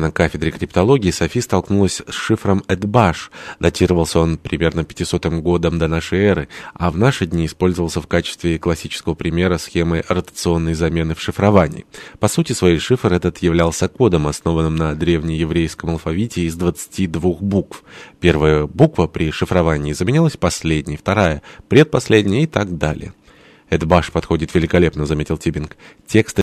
На кафедре криптологии Софи столкнулась с шифром Эдбаш. Датировался он примерно 500 годом до нашей эры, а в наши дни использовался в качестве классического примера схемы ротационной замены в шифровании. По сути свой шифр этот являлся кодом, основанным на древнееврейском алфавите из 22 букв. Первая буква при шифровании заменялась последней, вторая — предпоследней и так далее. «Эдбаш подходит великолепно», — заметил Тибинг. «Тексты